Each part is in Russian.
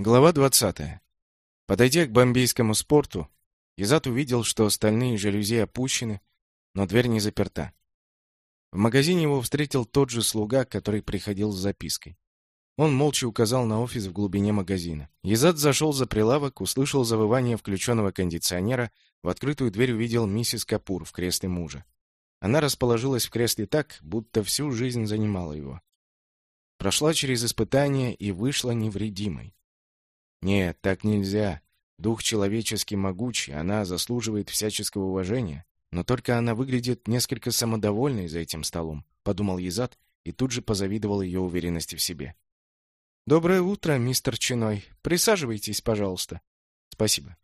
Глава 20. Подойдя к бомбейскому спорту, Изат увидел, что стальные жалюзи опущены, но дверь не заперта. В магазине его встретил тот же слуга, который приходил с запиской. Он молча указал на офис в глубине магазина. Изат зашел за прилавок, услышал завывание включенного кондиционера, в открытую дверь увидел миссис Капур в кресле мужа. Она расположилась в кресле так, будто всю жизнь занимала его. Прошла через испытание и вышла невредимой. Нет, так нельзя. Дух человеческий могучий, она заслуживает всяческого уважения. Но только она выглядит несколько самодовольной за этим столом, подумал Езат и тут же позавидовал ее уверенности в себе. Доброе утро, мистер Чиной. Присаживайтесь, пожалуйста. Спасибо.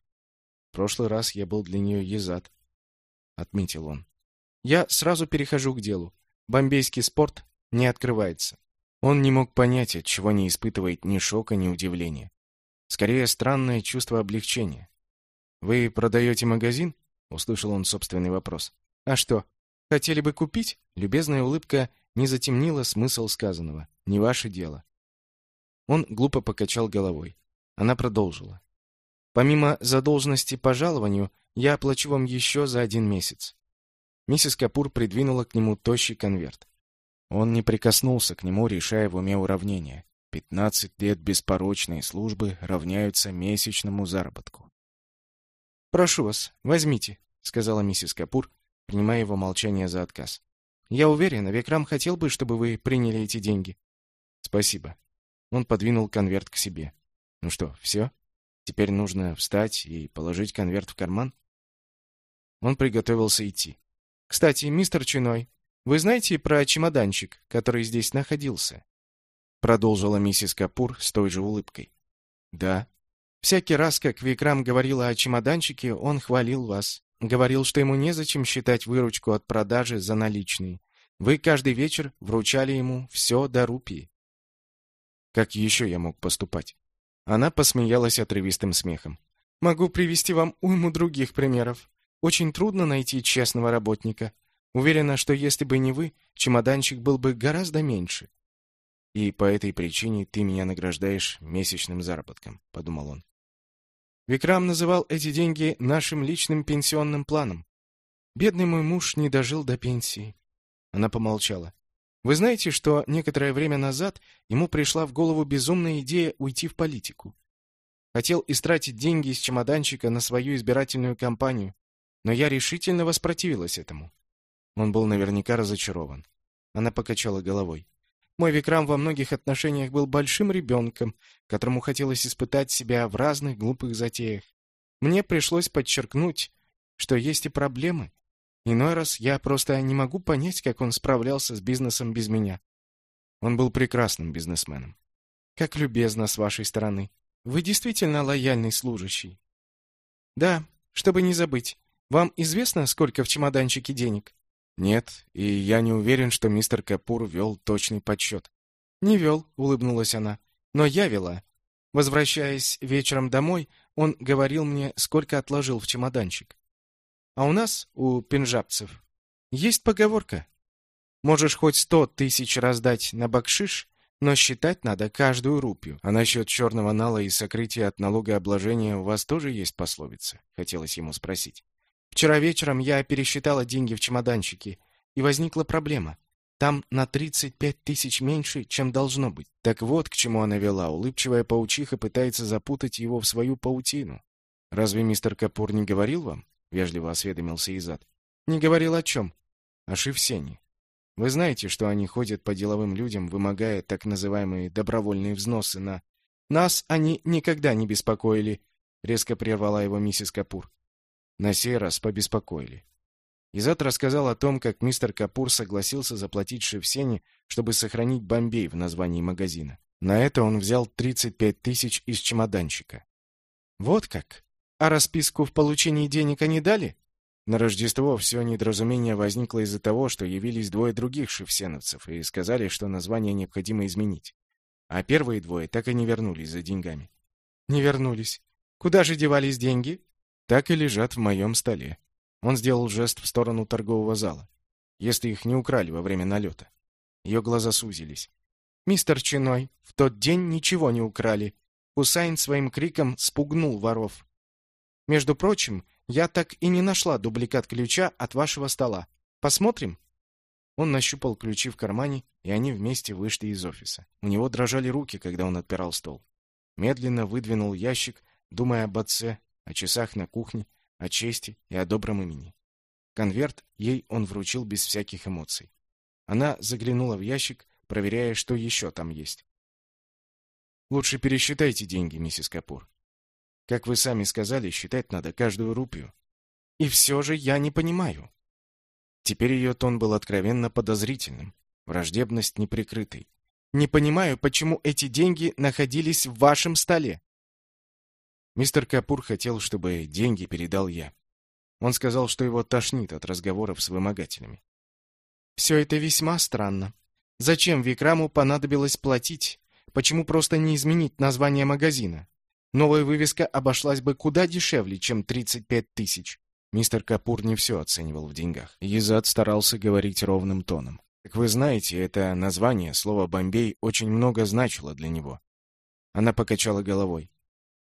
В прошлый раз я был для нее Езат, отметил он. Я сразу перехожу к делу. Бомбейский спорт не открывается. Он не мог понять, от чего не испытывает ни шока, ни удивления. Скорее, странное чувство облегчения. «Вы продаете магазин?» — услышал он собственный вопрос. «А что, хотели бы купить?» Любезная улыбка не затемнила смысл сказанного. «Не ваше дело». Он глупо покачал головой. Она продолжила. «Помимо задолженности по жалованию, я оплачу вам еще за один месяц». Миссис Капур придвинула к нему тощий конверт. Он не прикоснулся к нему, решая в уме уравнение. Пятнадцать лет беспорочной службы равняются месячному заработку. «Прошу вас, возьмите», — сказала миссис Капур, принимая его молчание за отказ. «Я уверена, Викрам хотел бы, чтобы вы приняли эти деньги». «Спасибо». Он подвинул конверт к себе. «Ну что, все? Теперь нужно встать и положить конверт в карман?» Он приготовился идти. «Кстати, мистер Чиной, вы знаете про чемоданчик, который здесь находился?» Продолжила миссис Капур с той же улыбкой. Да. Всякий раз, как Викрам говорила о чемоданчике, он хвалил вас. Говорил, что ему незачем считать выручку от продажи за наличные. Вы каждый вечер вручали ему все до рупии. Как еще я мог поступать? Она посмеялась отрывистым смехом. Могу привести вам уйму других примеров. Очень трудно найти честного работника. Уверена, что если бы не вы, чемоданчик был бы гораздо меньше. И по этой причине ты меня награждаешь месячным заработком, подумал он. Викрам называл эти деньги нашим личным пенсионным планом. Бедный мой муж не дожил до пенсии. Она помолчала. Вы знаете, что некоторое время назад ему пришла в голову безумная идея уйти в политику. Хотел истратить деньги из чемоданчика на свою избирательную кампанию, но я решительно воспротивилась этому. Он был наверняка разочарован. Она покачала головой. Мой Викрам во многих отношениях был большим ребенком, которому хотелось испытать себя в разных глупых затеях. Мне пришлось подчеркнуть, что есть и проблемы. Иной раз я просто не могу понять, как он справлялся с бизнесом без меня. Он был прекрасным бизнесменом. Как любезно с вашей стороны. Вы действительно лояльный служащий. Да, чтобы не забыть. Вам известно, сколько в чемоданчике денег? Нет, и я не уверен, что мистер Капур вел точный подсчет. Не вел, улыбнулась она. Но я вела. Возвращаясь вечером домой, он говорил мне, сколько отложил в чемоданчик. А у нас, у пенджабцев, есть поговорка. Можешь хоть сто тысяч раздать на бакшиш, но считать надо каждую рупию. А насчет черного нала и сокрытия от налогообложения у вас тоже есть пословица? Хотелось ему спросить. Вчера вечером я пересчитала деньги в чемоданчике, и возникла проблема. Там на 35 тысяч меньше, чем должно быть. Так вот, к чему она вела. Улыбчивая паучиха пытается запутать его в свою паутину. «Разве мистер Капур не говорил вам?» — вежливо осведомился Изад. «Не говорил о чем?» «О Шивсене. Вы знаете, что они ходят по деловым людям, вымогая так называемые добровольные взносы на... Нас они никогда не беспокоили, резко прервала его миссис Капур. На сей раз побеспокоили. Изат рассказал о том, как мистер Капур согласился заплатить Шевсене, чтобы сохранить Бомбей в названии магазина. На это он взял 35 тысяч из чемоданчика. Вот как? А расписку в получении денег они дали? На Рождество все недоразумение возникло из-за того, что явились двое других шевсеновцев и сказали, что название необходимо изменить. А первые двое так и не вернулись за деньгами. Не вернулись. Куда же девались деньги? Так и лежат в моем столе. Он сделал жест в сторону торгового зала. Если их не украли во время налета. Ее глаза сузились. Мистер Чиной, в тот день ничего не украли. Хусайн своим криком спугнул воров. Между прочим, я так и не нашла дубликат ключа от вашего стола. Посмотрим?» Он нащупал ключи в кармане, и они вместе вышли из офиса. У него дрожали руки, когда он отпирал стол. Медленно выдвинул ящик, думая об отце, о часах на кухне, о чести и о добром имени. Конверт ей он вручил без всяких эмоций. Она заглянула в ящик, проверяя, что еще там есть. Лучше пересчитайте деньги, миссис Капур. Как вы сами сказали, считать надо каждую рупию. И все же я не понимаю. Теперь ее тон был откровенно подозрительным, враждебность неприкрытой. Не понимаю, почему эти деньги находились в вашем столе. Мистер Капур хотел, чтобы деньги передал я. Он сказал, что его тошнит от разговоров с вымогателями. Все это весьма странно. Зачем Викраму понадобилось платить? Почему просто не изменить название магазина? Новая вывеска обошлась бы куда дешевле, чем 35 тысяч. Мистер Капур не все оценивал в деньгах. Езад старался говорить ровным тоном. Как вы знаете, это название, слово «Бомбей», очень много значило для него. Она покачала головой.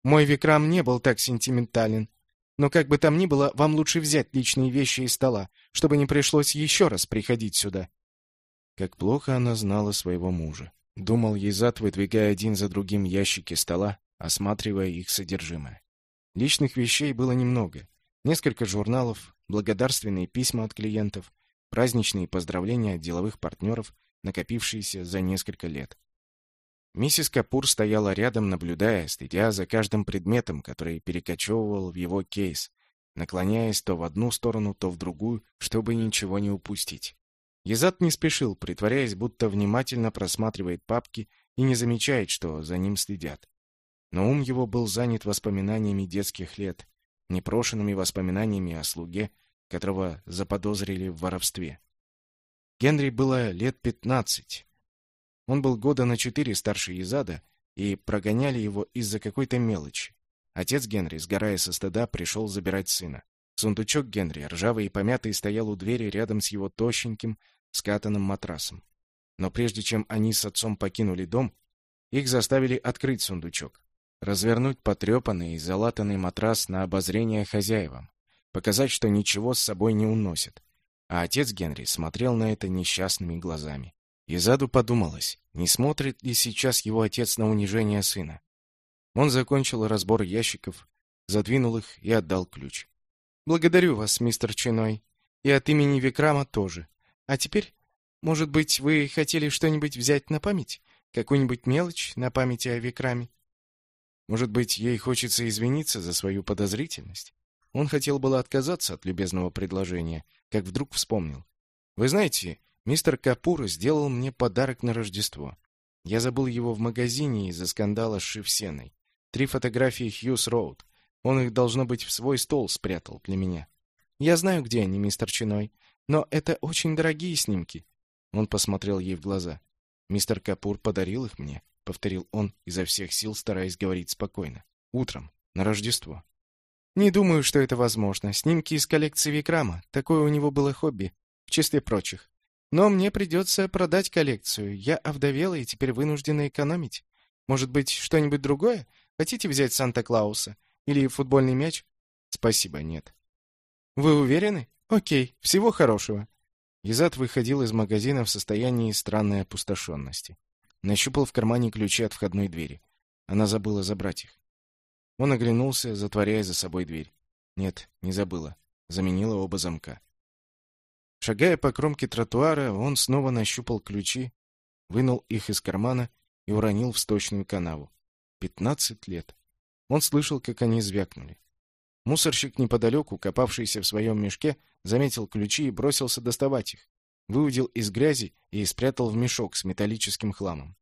«Мой Викрам не был так сентиментален. Но как бы там ни было, вам лучше взять личные вещи из стола, чтобы не пришлось еще раз приходить сюда». Как плохо она знала своего мужа. Думал Езад, выдвигая один за другим ящики стола, осматривая их содержимое. Личных вещей было немного. Несколько журналов, благодарственные письма от клиентов, праздничные поздравления от деловых партнеров, накопившиеся за несколько лет. Миссис Капур стояла рядом, наблюдая, следя за каждым предметом, который перекочевывал в его кейс, наклоняясь то в одну сторону, то в другую, чтобы ничего не упустить. Езат не спешил, притворяясь, будто внимательно просматривает папки и не замечает, что за ним следят. Но ум его был занят воспоминаниями детских лет, непрошенными воспоминаниями о слуге, которого заподозрили в воровстве. Генри было лет пятнадцать. Он был года на четыре старше Изада, и прогоняли его из-за какой-то мелочи. Отец Генри, сгорая со стыда, пришел забирать сына. Сундучок Генри, ржавый и помятый, стоял у двери рядом с его тощеньким, скатанным матрасом. Но прежде чем они с отцом покинули дом, их заставили открыть сундучок, развернуть потрепанный и залатанный матрас на обозрение хозяевам, показать, что ничего с собой не уносят. А отец Генри смотрел на это несчастными глазами. И заду подумалось, не смотрит ли сейчас его отец на унижение сына. Он закончил разбор ящиков, задвинул их и отдал ключ. «Благодарю вас, мистер Чиной, и от имени Викрама тоже. А теперь, может быть, вы хотели что-нибудь взять на память? Какую-нибудь мелочь на память о Викраме?» Может быть, ей хочется извиниться за свою подозрительность? Он хотел было отказаться от любезного предложения, как вдруг вспомнил. Вы знаете, мистер Капур сделал мне подарок на Рождество. Я забыл его в магазине из-за скандала с Шивсеной. Три фотографии Хьюз Роуд. Он их, должно быть, в свой стол спрятал для меня. Я знаю, где они, мистер Чиной, но это очень дорогие снимки. Он посмотрел ей в глаза. Мистер Капур подарил их мне повторил он, изо всех сил стараясь говорить спокойно. Утром, на Рождество. Не думаю, что это возможно. Снимки из коллекции Викрама. Такое у него было хобби, в числе прочих. Но мне придется продать коллекцию. Я овдовела и теперь вынуждена экономить. Может быть, что-нибудь другое? Хотите взять Санта-Клауса или футбольный мяч? Спасибо, нет. Вы уверены? О'кей, всего хорошего. Изат выходил из магазина в состоянии странной опустошенности. Нащупал в кармане ключи от входной двери. Она забыла забрать их. Он оглянулся, затворяя за собой дверь. Нет, не забыла. Заменила оба замка. Шагая по кромке тротуара, он снова нащупал ключи, вынул их из кармана и уронил в сточную канаву. Пятнадцать лет. Он слышал, как они звякнули. Мусорщик неподалеку, копавшийся в своем мешке, заметил ключи и бросился доставать их выудил из грязи и спрятал в мешок с металлическим хламом.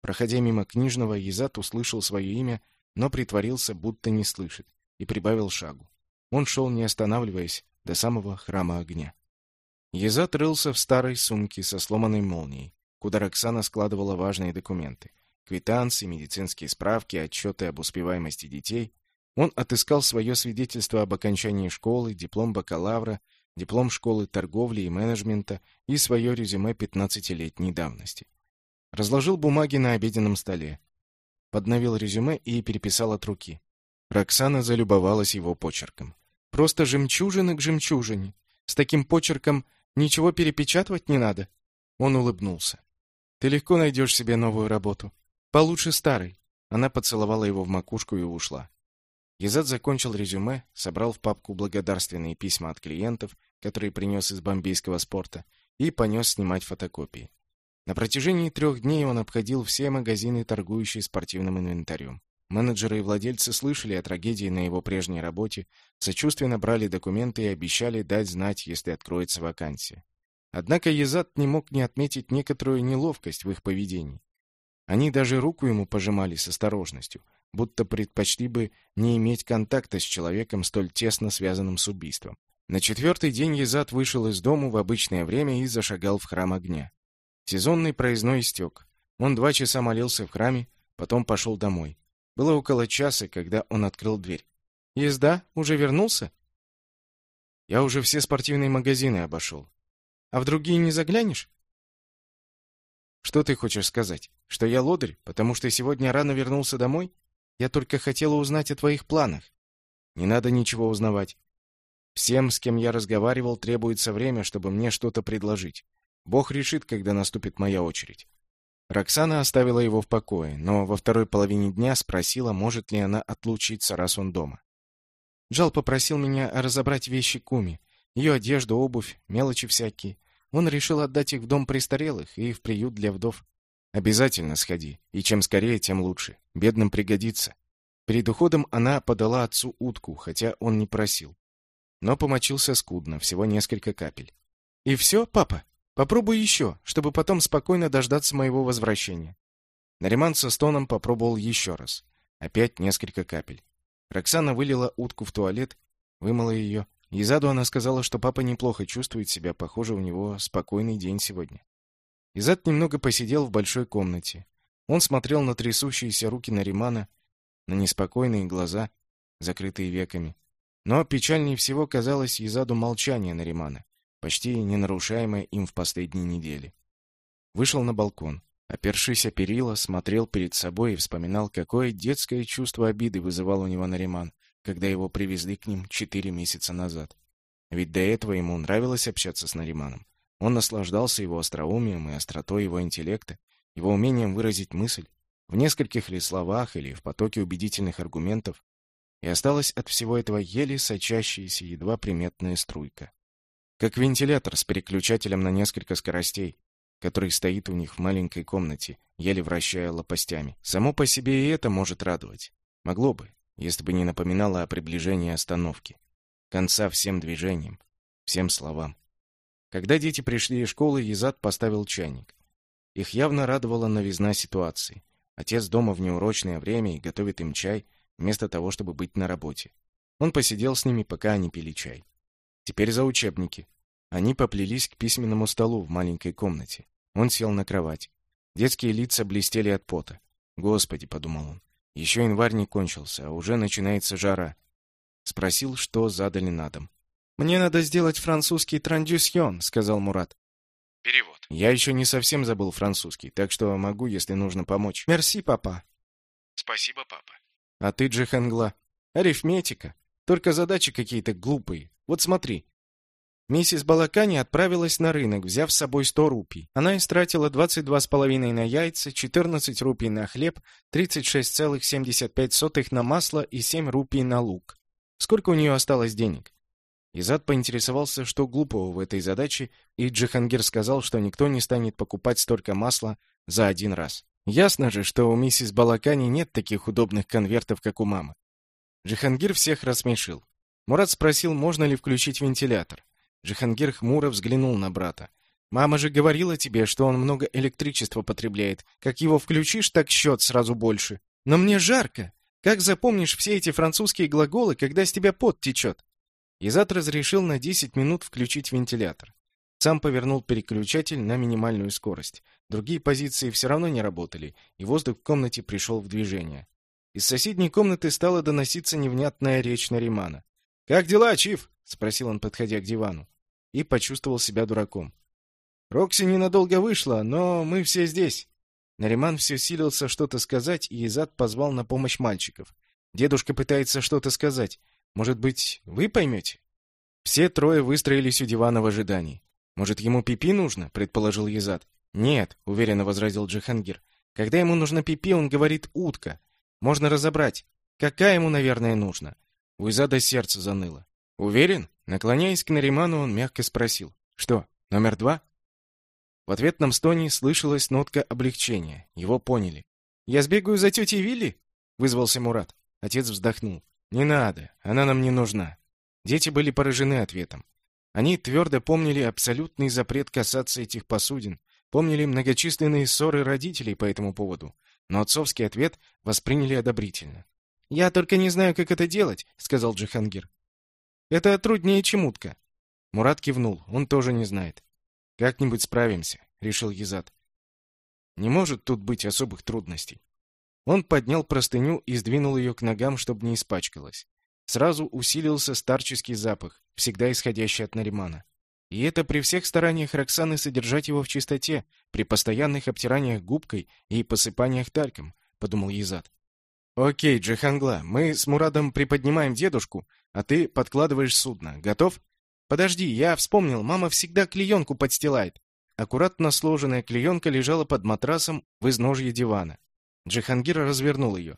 Проходя мимо книжного, Езат услышал свое имя, но притворился, будто не слышит, и прибавил шагу. Он шел, не останавливаясь, до самого храма огня. Езат рылся в старой сумке со сломанной молнией, куда Роксана складывала важные документы. Квитанции, медицинские справки, отчеты об успеваемости детей. Он отыскал свое свидетельство об окончании школы, диплом бакалавра, диплом школы торговли и менеджмента и свое резюме 15-летней давности. Разложил бумаги на обеденном столе. подновил резюме и переписал от руки. Роксана залюбовалась его почерком. Просто жемчужины к жемчужине. С таким почерком ничего перепечатывать не надо. Он улыбнулся. Ты легко найдешь себе новую работу. Получше старой. Она поцеловала его в макушку и ушла. Езад закончил резюме, собрал в папку благодарственные письма от клиентов, которые принес из бомбейского спорта, и понес снимать фотокопии. На протяжении трех дней он обходил все магазины, торгующие спортивным инвентарем. Менеджеры и владельцы слышали о трагедии на его прежней работе, сочувственно брали документы и обещали дать знать, если откроется вакансия. Однако Езат не мог не отметить некоторую неловкость в их поведении. Они даже руку ему пожимали с осторожностью, будто предпочли бы не иметь контакта с человеком, столь тесно связанным с убийством. На четвертый день Езат вышел из дому в обычное время и зашагал в храм огня. Сезонный проездной истек. Он два часа молился в храме, потом пошел домой. Было около часа, когда он открыл дверь. «Езда? Уже вернулся?» «Я уже все спортивные магазины обошел». «А в другие не заглянешь?» «Что ты хочешь сказать? Что я лодырь, потому что сегодня рано вернулся домой? Я только хотела узнать о твоих планах». «Не надо ничего узнавать. Всем, с кем я разговаривал, требуется время, чтобы мне что-то предложить. Бог решит, когда наступит моя очередь. Роксана оставила его в покое, но во второй половине дня спросила, может ли она отлучиться, раз он дома. Джал попросил меня разобрать вещи Куми, ее одежду, обувь, мелочи всякие. Он решил отдать их в дом престарелых и в приют для вдов. Обязательно сходи, и чем скорее, тем лучше. Бедным пригодится. Перед уходом она подала отцу утку, хотя он не просил. Но помочился скудно, всего несколько капель. «И все, папа?» Попробуй еще, чтобы потом спокойно дождаться моего возвращения. Нариман со стоном попробовал еще раз. Опять несколько капель. Роксана вылила утку в туалет, вымыла ее. Изаду она сказала, что папа неплохо чувствует себя, похоже, у него спокойный день сегодня. Изад немного посидел в большой комнате. Он смотрел на трясущиеся руки Наримана, на неспокойные глаза, закрытые веками. Но печальнее всего казалось Изаду молчание Наримана почти не нарушаемое им в последние недели. Вышел на балкон. Опершись о перила, смотрел перед собой и вспоминал, какое детское чувство обиды вызывал у него Нариман, когда его привезли к ним четыре месяца назад. Ведь до этого ему нравилось общаться с Нариманом. Он наслаждался его остроумием и остротой его интеллекта, его умением выразить мысль, в нескольких ли словах или в потоке убедительных аргументов, и осталась от всего этого еле сочащаяся, едва приметная струйка. Как вентилятор с переключателем на несколько скоростей, который стоит у них в маленькой комнате, еле вращая лопастями. Само по себе и это может радовать. Могло бы, если бы не напоминало о приближении остановки. Конца всем движениям, всем словам. Когда дети пришли из школы, Езад поставил чайник. Их явно радовала новизна ситуации. Отец дома в неурочное время и готовит им чай, вместо того, чтобы быть на работе. Он посидел с ними, пока они пили чай. Теперь за учебники. Они поплелись к письменному столу в маленькой комнате. Он сел на кровать. Детские лица блестели от пота. «Господи», — подумал он, — «еще январь не кончился, а уже начинается жара». Спросил, что задали на дом. «Мне надо сделать французский трандюсьон», — сказал Мурат. Перевод. «Я еще не совсем забыл французский, так что могу, если нужно, помочь». «Мерси, папа». «Спасибо, папа». «А ты, Джихангла?» «Арифметика. Только задачи какие-то глупые. Вот смотри. Миссис Балакани отправилась на рынок, взяв с собой 100 рупий. Она истратила 22,5 на яйца, 14 рупий на хлеб, 36,75 на масло и 7 рупий на лук. Сколько у нее осталось денег? Изад поинтересовался, что глупого в этой задаче, и Джихангир сказал, что никто не станет покупать столько масла за один раз. Ясно же, что у миссис Балакани нет таких удобных конвертов, как у мамы. Джихангир всех рассмешил. Мурат спросил, можно ли включить вентилятор. Джихангир хмуро взглянул на брата. «Мама же говорила тебе, что он много электричества потребляет. Как его включишь, так счет сразу больше. Но мне жарко. Как запомнишь все эти французские глаголы, когда с тебя пот течет?» Изат разрешил на 10 минут включить вентилятор. Сам повернул переключатель на минимальную скорость. Другие позиции все равно не работали, и воздух в комнате пришел в движение. Из соседней комнаты стала доноситься невнятная речь Наримана. «Как дела, Чиф?» — спросил он, подходя к дивану. И почувствовал себя дураком. «Рокси ненадолго вышла, но мы все здесь». Нариман все силился что-то сказать, и Изад позвал на помощь мальчиков. Дедушка пытается что-то сказать. Может быть, вы поймете?» Все трое выстроились у дивана в ожидании. «Может, ему пипи нужно?» — предположил Езад. «Нет», — уверенно возразил Джихангир. «Когда ему нужно пипи, он говорит «утка». Можно разобрать, какая ему, наверное, нужно». У Изада сердце заныло. «Уверен?» Наклоняясь к Нариману, он мягко спросил. «Что, номер два?» В ответном стоне слышалась нотка облегчения. Его поняли. «Я сбегаю за тетей Вилли?» — вызвался Мурат. Отец вздохнул. «Не надо, она нам не нужна». Дети были поражены ответом. Они твердо помнили абсолютный запрет касаться этих посудин, помнили многочисленные ссоры родителей по этому поводу, но отцовский ответ восприняли одобрительно. «Я только не знаю, как это делать», — сказал Джихангир. «Это труднее, чем утка». Мурат кивнул, он тоже не знает. Как-нибудь справимся, решил Езад. Не может тут быть особых трудностей. Он поднял простыню и сдвинул ее к ногам, чтобы не испачкалась. Сразу усилился старческий запах, всегда исходящий от Наримана. И это при всех стараниях Роксаны содержать его в чистоте, при постоянных обтираниях губкой и посыпаниях тальком, подумал Езад. Окей, Джихангла, мы с Мурадом приподнимаем дедушку, а ты подкладываешь судно. Готов? «Подожди, я вспомнил, мама всегда клеенку подстилает». Аккуратно сложенная клеенка лежала под матрасом в изножье дивана. Джихангир развернул ее.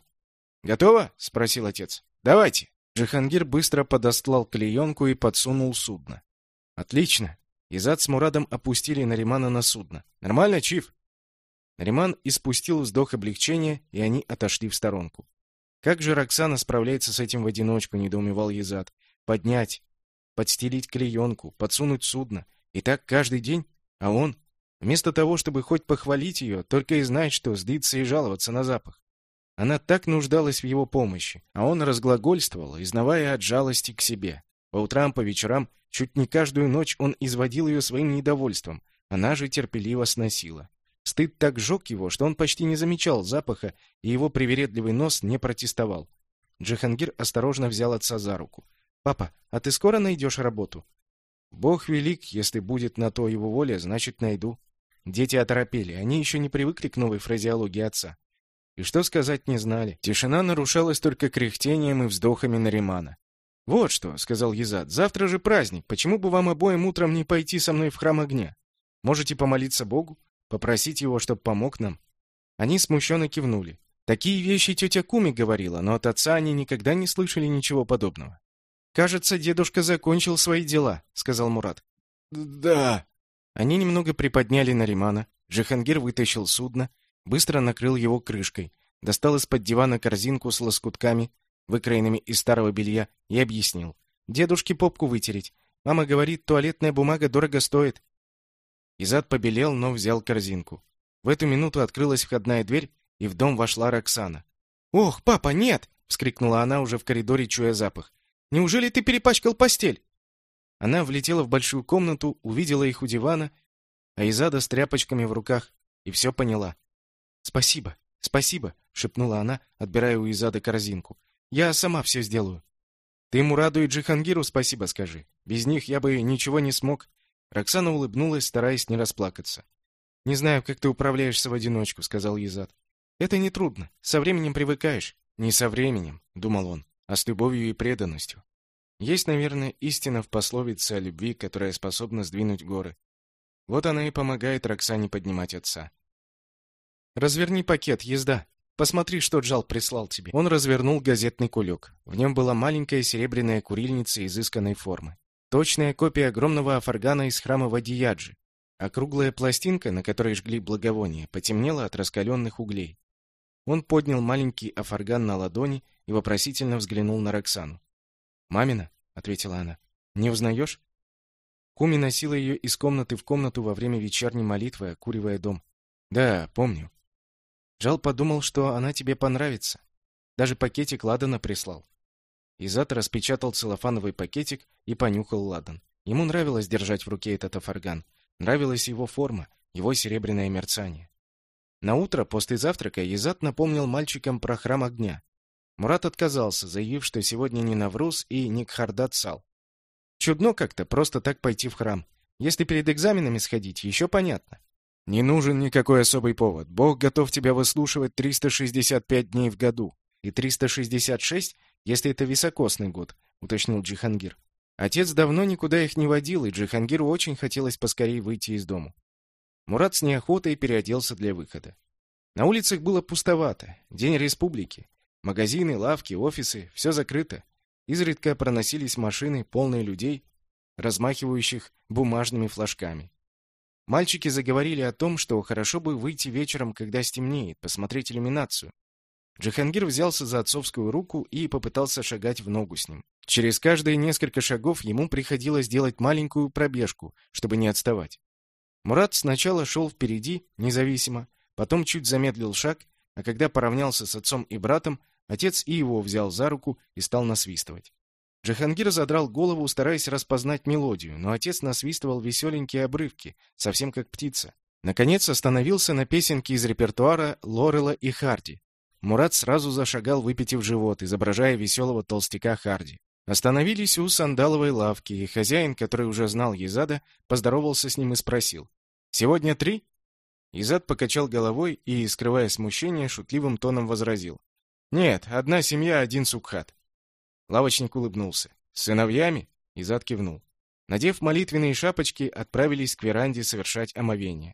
«Готово?» — спросил отец. «Давайте». Джихангир быстро подостлал клеенку и подсунул судно. «Отлично». Изад с Мурадом опустили Наримана на судно. «Нормально, Чиф?» Нариман испустил вздох облегчения, и они отошли в сторонку. «Как же Роксана справляется с этим в одиночку?» — недоумевал Езад. «Поднять, подстелить клеенку, подсунуть судно. И так каждый день. А он, вместо того, чтобы хоть похвалить ее, только и знает, что злиться и жаловаться на запах. Она так нуждалась в его помощи, а он разглагольствовал, изнавая от жалости к себе. По утрам, по вечерам, чуть не каждую ночь он изводил ее своим недовольством, она же терпеливо сносила. Стыд так жег его, что он почти не замечал запаха, и его привередливый нос не протестовал. Джихангир осторожно взял отца за руку. Папа, а ты скоро найдешь работу? Бог велик, если будет на то его воля, значит, найду. Дети оторопели, они еще не привыкли к новой фразеологии отца. И что сказать не знали. Тишина нарушалась только кряхтением и вздохами Наримана. «Вот что», — сказал Езад, — «завтра же праздник. Почему бы вам обоим утром не пойти со мной в храм огня? Можете помолиться Богу, попросить его, чтобы помог нам?» Они смущенно кивнули. Такие вещи тетя Куми говорила, но от отца они никогда не слышали ничего подобного. «Кажется, дедушка закончил свои дела», — сказал Мурат. «Да». Они немного приподняли Наримана. Джихангир вытащил судно, быстро накрыл его крышкой, достал из-под дивана корзинку с лоскутками, выкроенными из старого белья, и объяснил. «Дедушке попку вытереть. Мама говорит, туалетная бумага дорого стоит». Изад побелел, но взял корзинку. В эту минуту открылась входная дверь, и в дом вошла Роксана. «Ох, папа, нет!» — вскрикнула она уже в коридоре, чуя запах. Неужели ты перепачкал постель?» Она влетела в большую комнату, увидела их у дивана, а Изада с тряпочками в руках, и все поняла. «Спасибо, спасибо», — шепнула она, отбирая у Изады корзинку. «Я сама все сделаю». «Ты Мураду и Джихангиру спасибо скажи. Без них я бы ничего не смог». Роксана улыбнулась, стараясь не расплакаться. «Не знаю, как ты управляешься в одиночку», — сказал Изад. «Это не трудно. Со временем привыкаешь». «Не со временем», — думал он а с любовью и преданностью. Есть, наверное, истина в пословице о любви, которая способна сдвинуть горы. Вот она и помогает Роксане поднимать отца. «Разверни пакет, езда. Посмотри, что Джал прислал тебе». Он развернул газетный кулек. В нем была маленькая серебряная курильница изысканной формы. Точная копия огромного афаргана из храма Вадияджи. А круглая пластинка, на которой жгли благовония, потемнела от раскаленных углей. Он поднял маленький афарган на ладони и вопросительно взглянул на Роксану. «Мамина?» — ответила она. «Не узнаешь?» Куми носила ее из комнаты в комнату во время вечерней молитвы, окуривая дом. «Да, помню». Жал подумал, что она тебе понравится. Даже пакетик Ладана прислал. Изат распечатал целлофановый пакетик и понюхал Ладан. Ему нравилось держать в руке этот афарган. Нравилась его форма, его серебряное мерцание. На утро после завтрака Изат напомнил мальчикам про храм огня. Мурат отказался, заявив, что сегодня не Навруз и не Кхардат Сал. Чудно как-то просто так пойти в храм. Если перед экзаменами сходить, еще понятно. Не нужен никакой особый повод. Бог готов тебя выслушивать 365 дней в году. И 366, если это високосный год, уточнил Джихангир. Отец давно никуда их не водил, и Джихангиру очень хотелось поскорее выйти из дому. Мурат с неохотой переоделся для выхода. На улицах было пустовато. День республики. Магазины, лавки, офисы — все закрыто. Изредка проносились машины, полные людей, размахивающих бумажными флажками. Мальчики заговорили о том, что хорошо бы выйти вечером, когда стемнеет, посмотреть иллюминацию. Джихангир взялся за отцовскую руку и попытался шагать в ногу с ним. Через каждые несколько шагов ему приходилось делать маленькую пробежку, чтобы не отставать. Мурат сначала шел впереди, независимо, потом чуть замедлил шаг, а когда поравнялся с отцом и братом, отец и его взял за руку и стал насвистывать. Джахангир задрал голову, стараясь распознать мелодию, но отец насвистывал веселенькие обрывки, совсем как птица. Наконец остановился на песенке из репертуара Лорела и Харди. Мурат сразу зашагал, выпитив живот, изображая веселого толстяка Харди. Остановились у сандаловой лавки, и хозяин, который уже знал Езада, поздоровался с ним и спросил. «Сегодня три?» Изад покачал головой и, скрывая смущение, шутливым тоном возразил. «Нет, одна семья, один сукхат». Лавочник улыбнулся. «С сыновьями?» Изад кивнул. Надев молитвенные шапочки, отправились к веранде совершать омовение.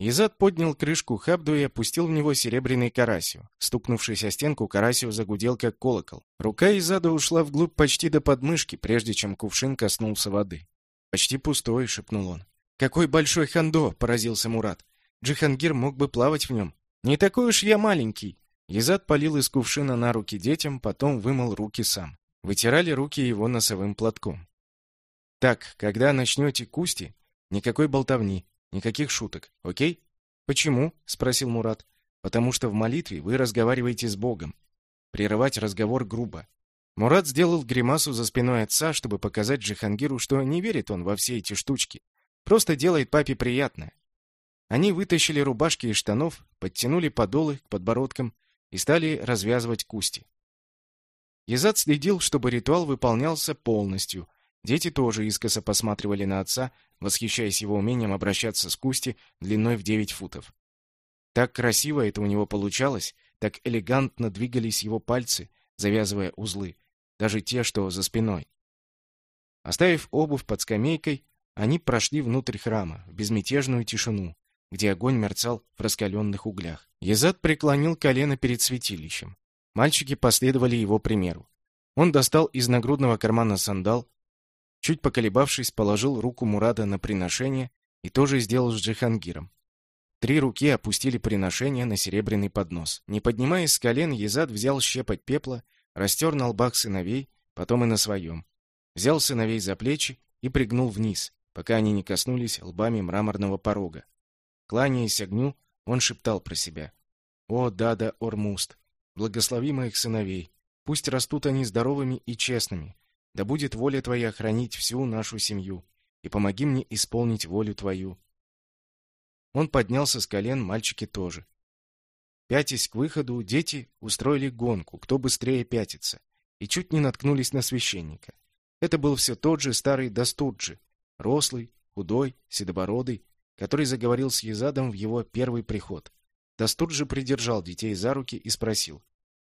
Изад поднял крышку хабду и опустил в него серебряный карасио. Стукнувшись о стенку, карасио загудел, как колокол. Рука Изада ушла вглубь почти до подмышки, прежде чем кувшин коснулся воды. «Почти пустой», — шепнул он. «Какой большой хандо!» — поразился Мурат. Джихангир мог бы плавать в нем. Не такой уж я маленький. Езад полил из кувшина на руки детям, потом вымыл руки сам. Вытирали руки его носовым платком. Так, когда начнете кусти, никакой болтовни, никаких шуток, окей? Почему? спросил Мурат. Потому что в молитве вы разговариваете с Богом. Прерывать разговор грубо. Мурат сделал гримасу за спиной отца, чтобы показать Джихангиру, что не верит он во все эти штучки. Просто делает папе приятное. Они вытащили рубашки из штанов, подтянули подолы к подбородкам и стали развязывать кусти. Езад следил, чтобы ритуал выполнялся полностью. Дети тоже искоса посматривали на отца, восхищаясь его умением обращаться с кусти длиной в 9 футов. Так красиво это у него получалось, так элегантно двигались его пальцы, завязывая узлы, даже те, что за спиной. Оставив обувь под скамейкой, они прошли внутрь храма, в безмятежную тишину, где огонь мерцал в раскаленных углях. Езад преклонил колено перед святилищем. Мальчики последовали его примеру. Он достал из нагрудного кармана сандал, чуть поколебавшись, положил руку Мурада на приношение и тоже сделал с Джихангиром. Три руки опустили приношение на серебряный поднос. Не поднимаясь с колен, Езад взял щепоть пепла, растер на лбах сыновей, потом и на своем. Взял сыновей за плечи и пригнул вниз, пока они не коснулись лбами мраморного порога. Кланяясь огню, он шептал про себя. «О, Дада Ормузд, благослови моих сыновей, пусть растут они здоровыми и честными, да будет воля Твоя хранить всю нашу семью, и помоги мне исполнить волю Твою». Он поднялся с колен, мальчики тоже. Пятясь к выходу, дети устроили гонку, кто быстрее пятится, и чуть не наткнулись на священника. Это был все тот же старый Дастурджи, рослый, худой, седобородый, который заговорил с Езадом в его первый приход. Дастурджи придержал детей за руки и спросил.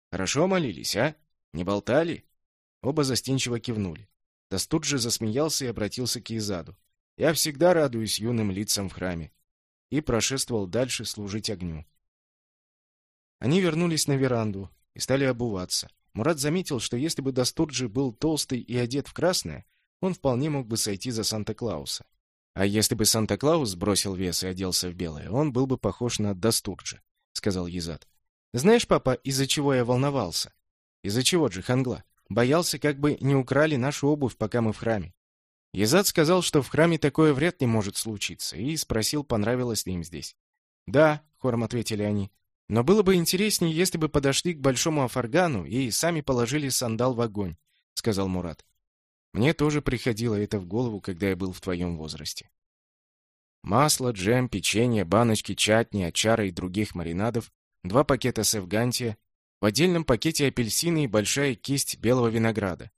«Хорошо молились, а? Не болтали?» Оба застенчиво кивнули. Дастурджи засмеялся и обратился к Езаду. «Я всегда радуюсь юным лицам в храме». И прошествовал дальше служить огню. Они вернулись на веранду и стали обуваться. Мурад заметил, что если бы Дастурджи был толстый и одет в красное, он вполне мог бы сойти за Санта-Клауса. А если бы Санта-Клаус сбросил вес и оделся в белое, он был бы похож на Дастурджа, сказал Езад. Знаешь, папа, из-за чего я волновался? Из-за чего, Джихангла? Боялся, как бы не украли нашу обувь, пока мы в храме. Езад сказал, что в храме такое вряд ли может случиться, и спросил, понравилось ли им здесь. «Да», — хором ответили они. «Но было бы интереснее, если бы подошли к большому афаргану и сами положили сандал в огонь», — сказал Мурат. Мне тоже приходило это в голову, когда я был в твоем возрасте. Масло, джем, печенье, баночки, чатни, очара и других маринадов, два пакета севгантия, в отдельном пакете апельсины и большая кисть белого винограда.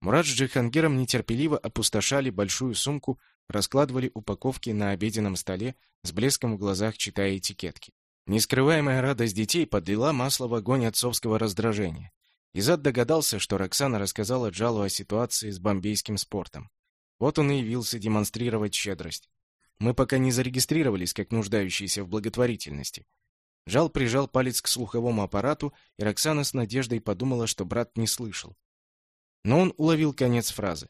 Мурат с Джихангиром нетерпеливо опустошали большую сумку, раскладывали упаковки на обеденном столе, с блеском в глазах читая этикетки. Нескрываемая радость детей подлила масло в огонь отцовского раздражения. Изад догадался, что Роксана рассказала Джалу о ситуации с бомбейским спортом. Вот он и явился демонстрировать щедрость. Мы пока не зарегистрировались как нуждающиеся в благотворительности. Жал прижал палец к слуховому аппарату, и Роксана с надеждой подумала, что брат не слышал. Но он уловил конец фразы.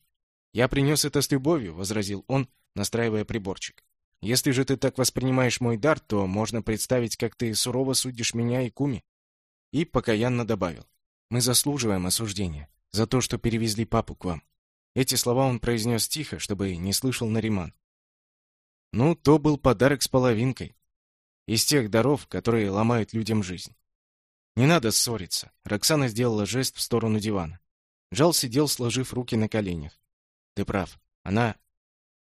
«Я принес это с любовью», — возразил он, настраивая приборчик. «Если же ты так воспринимаешь мой дар, то можно представить, как ты сурово судишь меня и Куми». И покаянно добавил. «Мы заслуживаем осуждения за то, что перевезли папу к вам». Эти слова он произнес тихо, чтобы не слышал Нариман. Ну, то был подарок с половинкой. Из тех даров, которые ломают людям жизнь. Не надо ссориться. Роксана сделала жест в сторону дивана. Жал сидел, сложив руки на коленях. Ты прав. Она...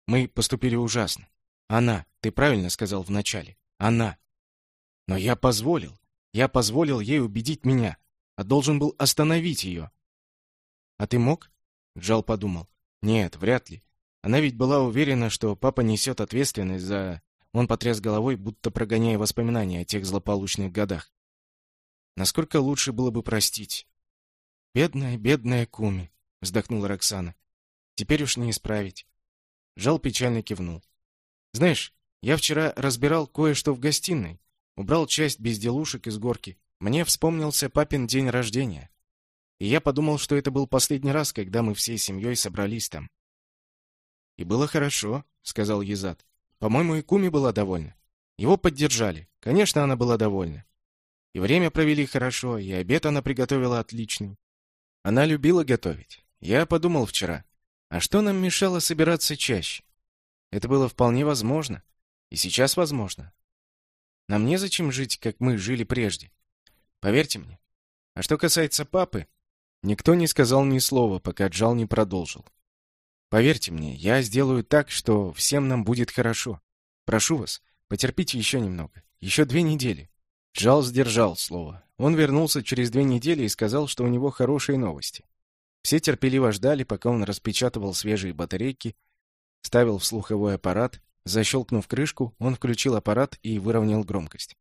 Мы поступили ужасно. Она. Ты правильно сказал вначале. Она. Но я позволил. Я позволил ей убедить меня, а должен был остановить ее. А ты мог? Джал подумал. Нет, вряд ли. Она ведь была уверена, что папа несет ответственность за... Он потряс головой, будто прогоняя воспоминания о тех злополучных годах. Насколько лучше было бы простить? «Бедная, бедная Куми», — вздохнула Роксана. «Теперь уж не исправить». Жал печально кивнул. «Знаешь, я вчера разбирал кое-что в гостиной, убрал часть безделушек из горки. Мне вспомнился папин день рождения. И я подумал, что это был последний раз, когда мы всей семьей собрались там. И было хорошо, сказал Езад. По-моему, и Куми была довольна. Его поддержали. Конечно, она была довольна. И время провели хорошо, и обед она приготовила отличный. Она любила готовить. Я подумал вчера, а что нам мешало собираться чаще? Это было вполне возможно. И сейчас возможно. Нам незачем жить, как мы жили прежде. Поверьте мне. А что касается папы, никто не сказал ни слова, пока Джал не продолжил. Поверьте мне, я сделаю так, что всем нам будет хорошо. Прошу вас, потерпите еще немного. Еще две недели. Джал сдержал слово. Он вернулся через две недели и сказал, что у него хорошие новости. Все терпеливо ждали, пока он распечатывал свежие батарейки, ставил в слуховой аппарат. Защелкнув крышку, он включил аппарат и выровнял громкость.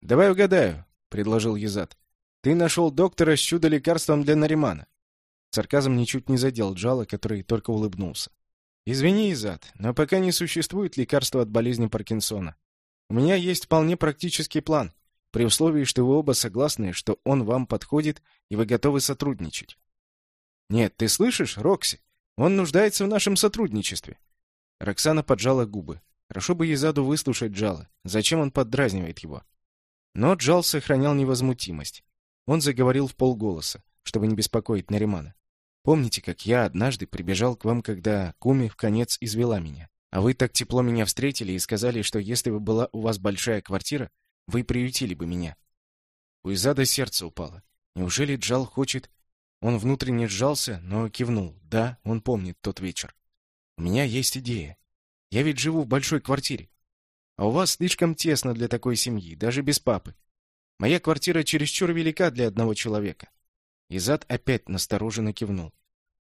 «Давай угадаю», — предложил Езад. «Ты нашел доктора с чудо-лекарством для Наримана. Сарказм ничуть не задел Джала, который только улыбнулся. «Извини, Изад, но пока не существует лекарства от болезни Паркинсона. У меня есть вполне практический план, при условии, что вы оба согласны, что он вам подходит, и вы готовы сотрудничать». «Нет, ты слышишь, Рокси? Он нуждается в нашем сотрудничестве». Роксана поджала губы. Хорошо бы Изаду выслушать Джала. Зачем он поддразнивает его? Но Джал сохранял невозмутимость. Он заговорил в полголоса, чтобы не беспокоить Наримана. Помните, как я однажды прибежал к вам, когда Куми в конец извела меня? А вы так тепло меня встретили и сказали, что если бы была у вас большая квартира, вы приютили бы меня. У Изада сердце упало. Неужели Джал хочет... Он внутренне сжался, но кивнул. Да, он помнит тот вечер. У меня есть идея. Я ведь живу в большой квартире. А у вас слишком тесно для такой семьи, даже без папы. Моя квартира чересчур велика для одного человека. Изад опять настороженно кивнул.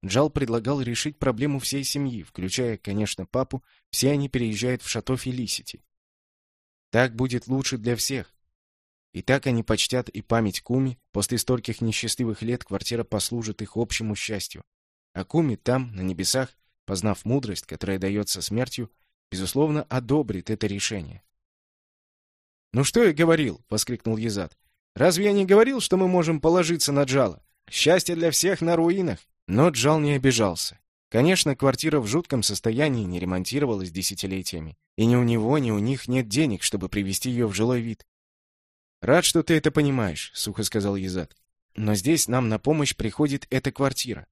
Джал предлагал решить проблему всей семьи, включая, конечно, папу, все они переезжают в шато Фелисити. Так будет лучше для всех. И так они почтят и память Куми, после стольких несчастливых лет квартира послужит их общему счастью. А Куми там, на небесах, познав мудрость, которая дается смертью, безусловно, одобрит это решение. «Ну что я говорил?» — воскликнул Езад. «Разве я не говорил, что мы можем положиться на Джала? Счастье для всех на руинах. Но Джал не обижался. Конечно, квартира в жутком состоянии не ремонтировалась десятилетиями, и ни у него, ни у них нет денег, чтобы привести ее в жилой вид. «Рад, что ты это понимаешь», — сухо сказал Езад. «Но здесь нам на помощь приходит эта квартира.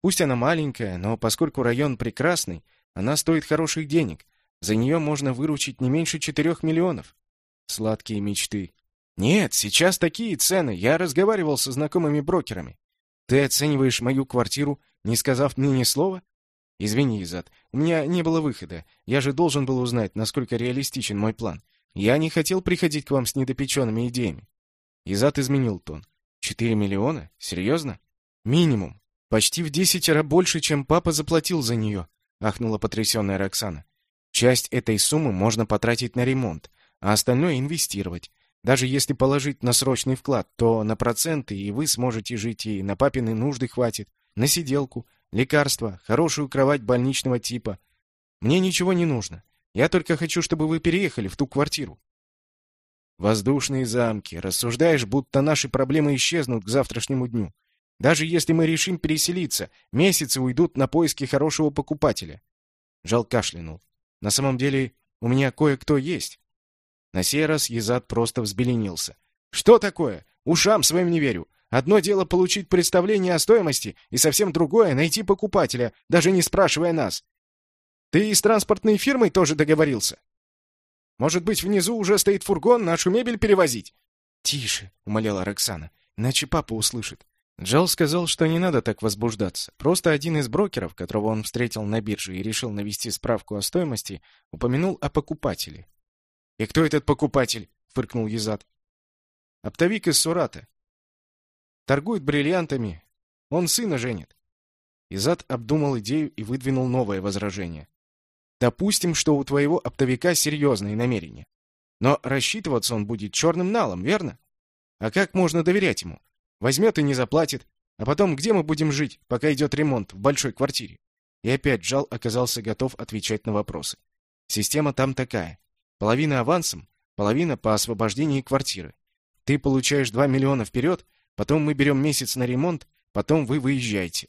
Пусть она маленькая, но поскольку район прекрасный, она стоит хороших денег. За нее можно выручить не меньше четырех миллионов». Сладкие мечты. Нет, сейчас такие цены. Я разговаривал со знакомыми брокерами. Ты оцениваешь мою квартиру, не сказав мне ни слова? Извини, Изат, у меня не было выхода. Я же должен был узнать, насколько реалистичен мой план. Я не хотел приходить к вам с недопеченными идеями. Изат изменил тон. Четыре миллиона? Серьезно? Минимум. Почти в десятеро больше, чем папа заплатил за нее. ахнула потрясенная Роксана. Часть этой суммы можно потратить на ремонт, а остальное инвестировать. Даже если положить на срочный вклад, то на проценты и вы сможете жить, и на папины нужды хватит, на сиделку, лекарства, хорошую кровать больничного типа. Мне ничего не нужно. Я только хочу, чтобы вы переехали в ту квартиру. Воздушные замки. Рассуждаешь, будто наши проблемы исчезнут к завтрашнему дню. Даже если мы решим переселиться, месяцы уйдут на поиски хорошего покупателя. Жал кашлянул. На самом деле, у меня кое-кто есть. На сей раз Езад просто взбеленился. Что такое? Ушам своим не верю. Одно дело получить представление о стоимости, и совсем другое — найти покупателя, даже не спрашивая нас. Ты и с транспортной фирмой тоже договорился? Может быть, внизу уже стоит фургон нашу мебель перевозить? Тише, умоляла Роксана, иначе папа услышит. Джал сказал, что не надо так возбуждаться. Просто один из брокеров, которого он встретил на бирже и решил навести справку о стоимости, упомянул о покупателе. «И кто этот покупатель?» — фыркнул Езад. «Оптовик из Сурата. Торгует бриллиантами. Он сына женит». Изад обдумал идею и выдвинул новое возражение. Допустим, что у твоего оптовика серьезные намерения. Но рассчитываться он будет черным налом, верно? А как можно доверять ему? Возьмет и не заплатит. А потом где мы будем жить, пока идет ремонт в большой квартире? И опять Жал оказался готов отвечать на вопросы. Система там такая. Половина авансом, половина по освобождении квартиры. Ты получаешь 2 миллиона вперед, потом мы берем месяц на ремонт, потом вы выезжаете.